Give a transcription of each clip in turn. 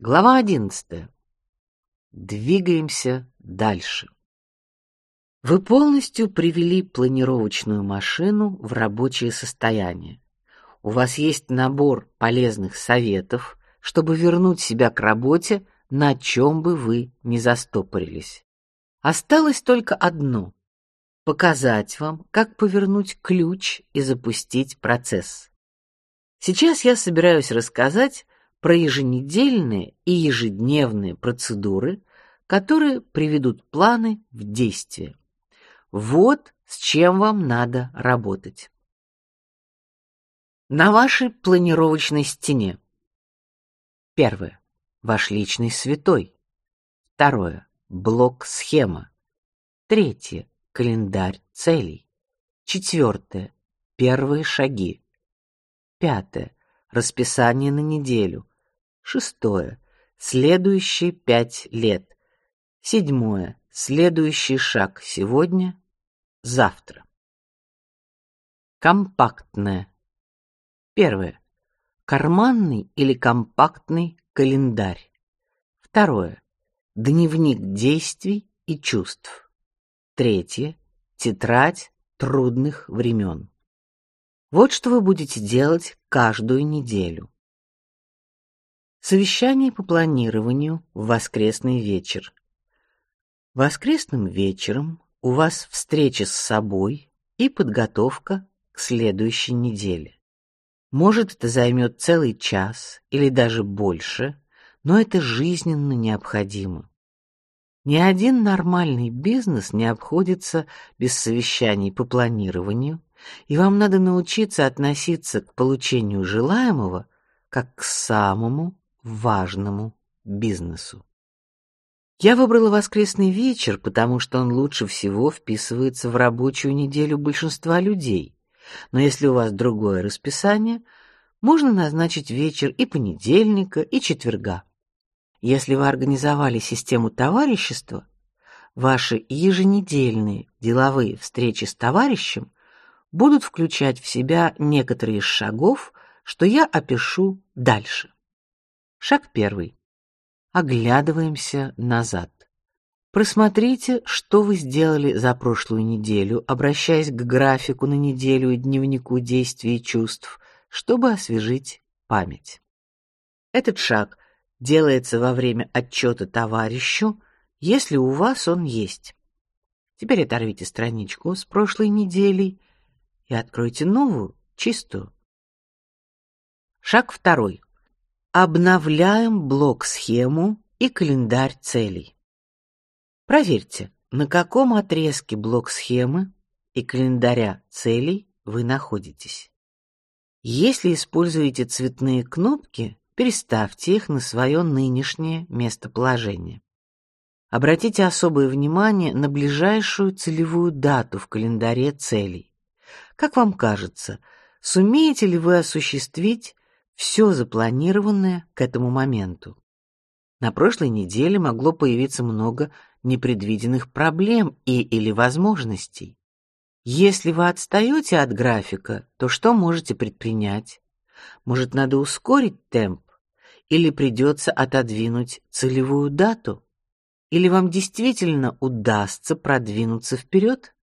Глава одиннадцатая. Двигаемся дальше. Вы полностью привели планировочную машину в рабочее состояние. У вас есть набор полезных советов, чтобы вернуть себя к работе, на чем бы вы ни застопорились. Осталось только одно показать вам, как повернуть ключ и запустить процесс. Сейчас я собираюсь рассказать про еженедельные и ежедневные процедуры, которые приведут планы в действие. Вот с чем вам надо работать. На вашей планировочной стене. Первое ваш личный святой. Второе блок-схема. Третье календарь целей. Четвертое первые шаги. Пятое расписание на неделю. Шестое следующие пять лет. Седьмое следующий шаг сегодня, завтра. Компактное. Первое карманный или компактный календарь. Второе дневник действий и чувств. Третье. Тетрадь трудных времен. Вот что вы будете делать каждую неделю. Совещание по планированию в воскресный вечер. Воскресным вечером у вас встреча с собой и подготовка к следующей неделе. Может, это займет целый час или даже больше, но это жизненно необходимо. Ни один нормальный бизнес не обходится без совещаний по планированию, и вам надо научиться относиться к получению желаемого как к самому важному бизнесу. Я выбрала воскресный вечер, потому что он лучше всего вписывается в рабочую неделю большинства людей. Но если у вас другое расписание, можно назначить вечер и понедельника, и четверга. Если вы организовали систему товарищества, ваши еженедельные деловые встречи с товарищем будут включать в себя некоторые из шагов, что я опишу дальше. Шаг первый. Оглядываемся назад. Просмотрите, что вы сделали за прошлую неделю, обращаясь к графику на неделю и дневнику действий и чувств, чтобы освежить память. Этот шаг делается во время отчета товарищу, если у вас он есть. Теперь оторвите страничку с прошлой недели и откройте новую, чистую. Шаг второй. Обновляем блок-схему и календарь целей. Проверьте, на каком отрезке блок-схемы и календаря целей вы находитесь. Если используете цветные кнопки, переставьте их на свое нынешнее местоположение. Обратите особое внимание на ближайшую целевую дату в календаре целей. Как вам кажется, сумеете ли вы осуществить все запланированное к этому моменту? На прошлой неделе могло появиться много непредвиденных проблем и или возможностей. Если вы отстаете от графика, то что можете предпринять? Может, надо ускорить темп? Или придется отодвинуть целевую дату? Или вам действительно удастся продвинуться вперед?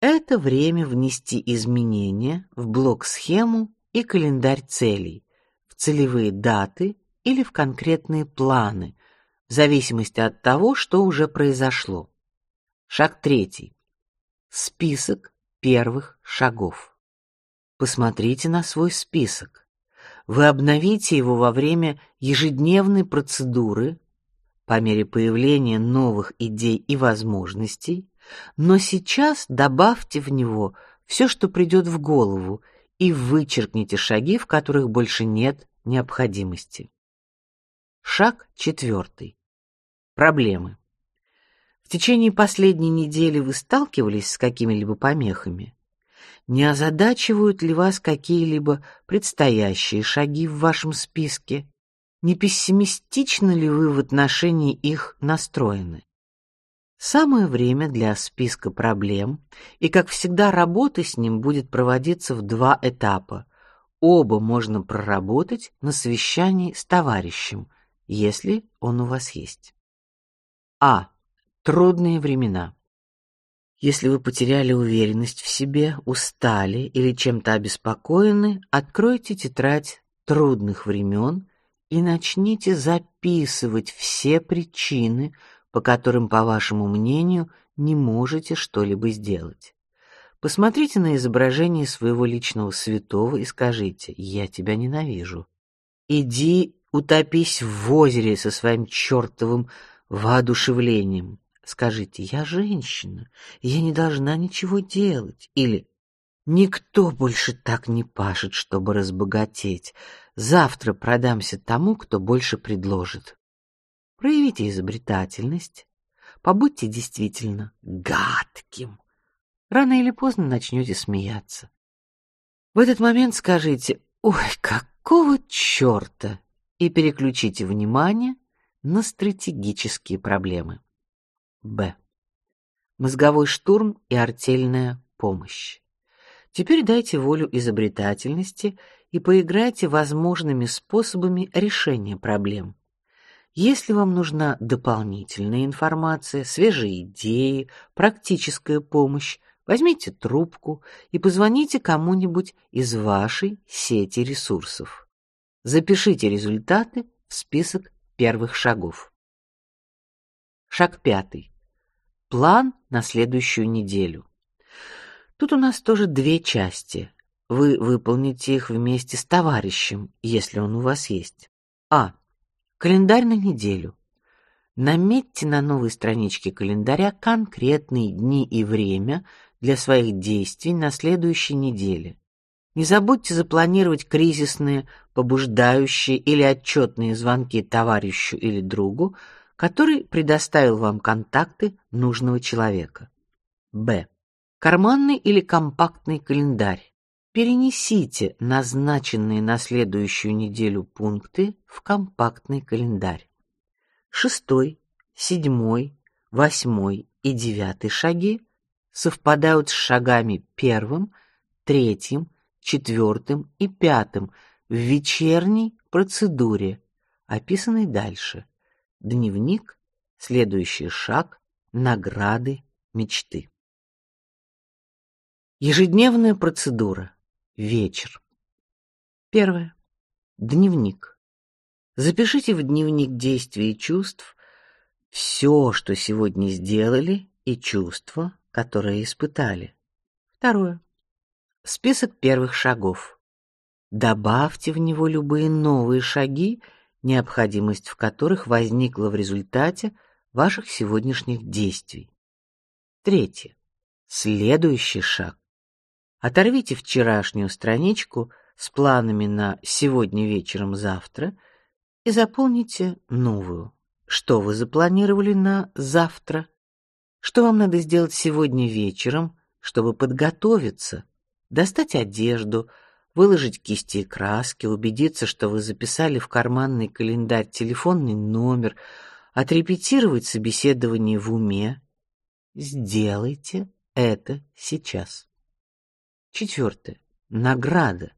Это время внести изменения в блок-схему и календарь целей, в целевые даты или в конкретные планы, в зависимости от того, что уже произошло. Шаг третий. Список первых шагов. Посмотрите на свой список. Вы обновите его во время ежедневной процедуры по мере появления новых идей и возможностей, но сейчас добавьте в него все, что придет в голову, и вычеркните шаги, в которых больше нет необходимости. Шаг четвертый. Проблемы. В течение последней недели вы сталкивались с какими-либо помехами? не озадачивают ли вас какие-либо предстоящие шаги в вашем списке? Не пессимистично ли вы в отношении их настроены? Самое время для списка проблем, и как всегда работа с ним будет проводиться в два этапа. Оба можно проработать на совещании с товарищем если он у вас есть. А. Трудные времена. Если вы потеряли уверенность в себе, устали или чем-то обеспокоены, откройте тетрадь трудных времен и начните записывать все причины, по которым, по вашему мнению, не можете что-либо сделать. Посмотрите на изображение своего личного святого и скажите: "Я тебя ненавижу". Иди утопись в озере со своим чертовым воодушевлением. Скажите: "Я женщина, я не должна ничего делать". Или Никто больше так не пашет, чтобы разбогатеть. Завтра продамся тому, кто больше предложит. Проявите изобретательность, побудьте действительно гадким. Рано или поздно начнете смеяться. В этот момент скажите: "Ой, какого чёрта!" и переключите внимание на стратегические проблемы. Б. Мозговой штурм и артельная помощь. Теперь дайте волю изобретательности и поиграйте возможными способами решения проблем. Если вам нужна дополнительная информация, свежие идеи, практическая помощь, возьмите трубку и позвоните кому-нибудь из вашей сети ресурсов. Запишите результаты в список первых шагов. Шаг пятый. План на следующую неделю. Тут у нас тоже две части. Вы выполните их вместе с товарищем, если он у вас есть. А. Календарь на неделю. Наметьте на новой страничке календаря конкретные дни и время для своих действий на следующей неделе. Не забудьте запланировать кризисные, побуждающие или отчетные звонки товарищу или другу, который предоставил вам контакты нужного человека. Б. Карманный или компактный календарь. Перенесите назначенные на следующую неделю пункты в компактный календарь. Шестой, седьмой, восьмой и девятый шаги совпадают с шагами первым, третьим, четвертым и пятым в вечерней процедуре, описанной дальше. Дневник, следующий шаг, награды, мечты. Ежедневная процедура. Вечер. Первое. Дневник. Запишите в дневник действий и чувств все, что сегодня сделали, и чувства, которые испытали. Второе. Список первых шагов. Добавьте в него любые новые шаги, необходимость в которых возникла в результате ваших сегодняшних действий. Третье. Следующий шаг. Оторвите вчерашнюю страничку с планами на сегодня вечером, завтра и заполните новую. Что вы запланировали на завтра? Что вам надо сделать сегодня вечером, чтобы подготовиться? Достать одежду, выложить кисти и краски, убедиться, что вы записали в карманный календарь телефонный номер, отрепетировать собеседование в уме. Сделайте это сейчас. Четвертое. Награда.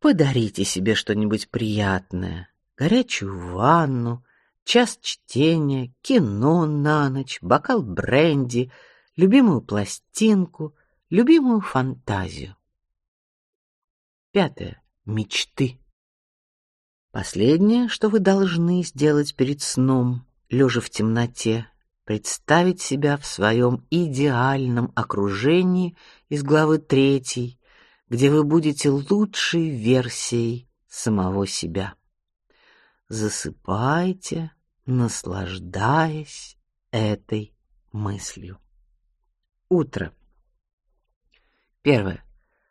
Подарите себе что-нибудь приятное: горячую ванну, час чтения, кино на ночь, бокал бренди, любимую пластинку, любимую фантазию. Пятое. Мечты. Последнее, что вы должны сделать перед сном, лежа в темноте, представить себя в своем идеальном окружении из главы третьей, где вы будете лучшей версией самого себя засыпайте, наслаждаясь этой мыслью. Утро. Первое.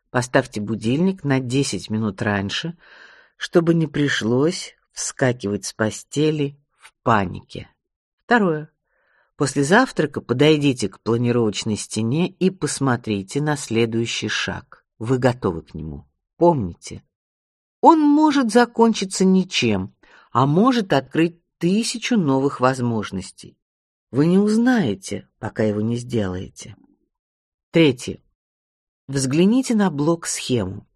Поставьте будильник на 10 минут раньше, чтобы не пришлось вскакивать с постели в панике. Второе. После завтрака подойдите к планировочной стене и посмотрите на следующий шаг. Вы готовы к нему. Помните, он может закончиться ничем, а может открыть тысячу новых возможностей. Вы не узнаете, пока его не сделаете. Третье. Взгляните на блок-схему.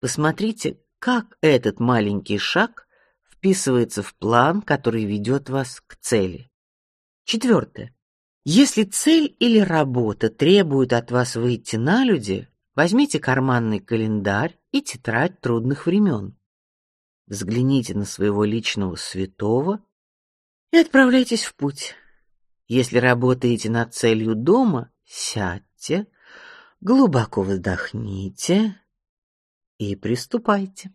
Посмотрите, как этот маленький шаг вписывается в план, который ведет вас к цели. Четвертое. Если цель или работа требуют от вас выйти на люди, возьмите карманный календарь и тетрадь трудных времен. Взгляните на своего личного святого и отправляйтесь в путь. Если работаете над целью дома, сядьте, глубоко вдохните и приступайте.